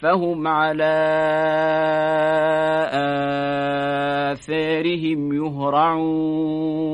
فهم على آثارهم يهرعون.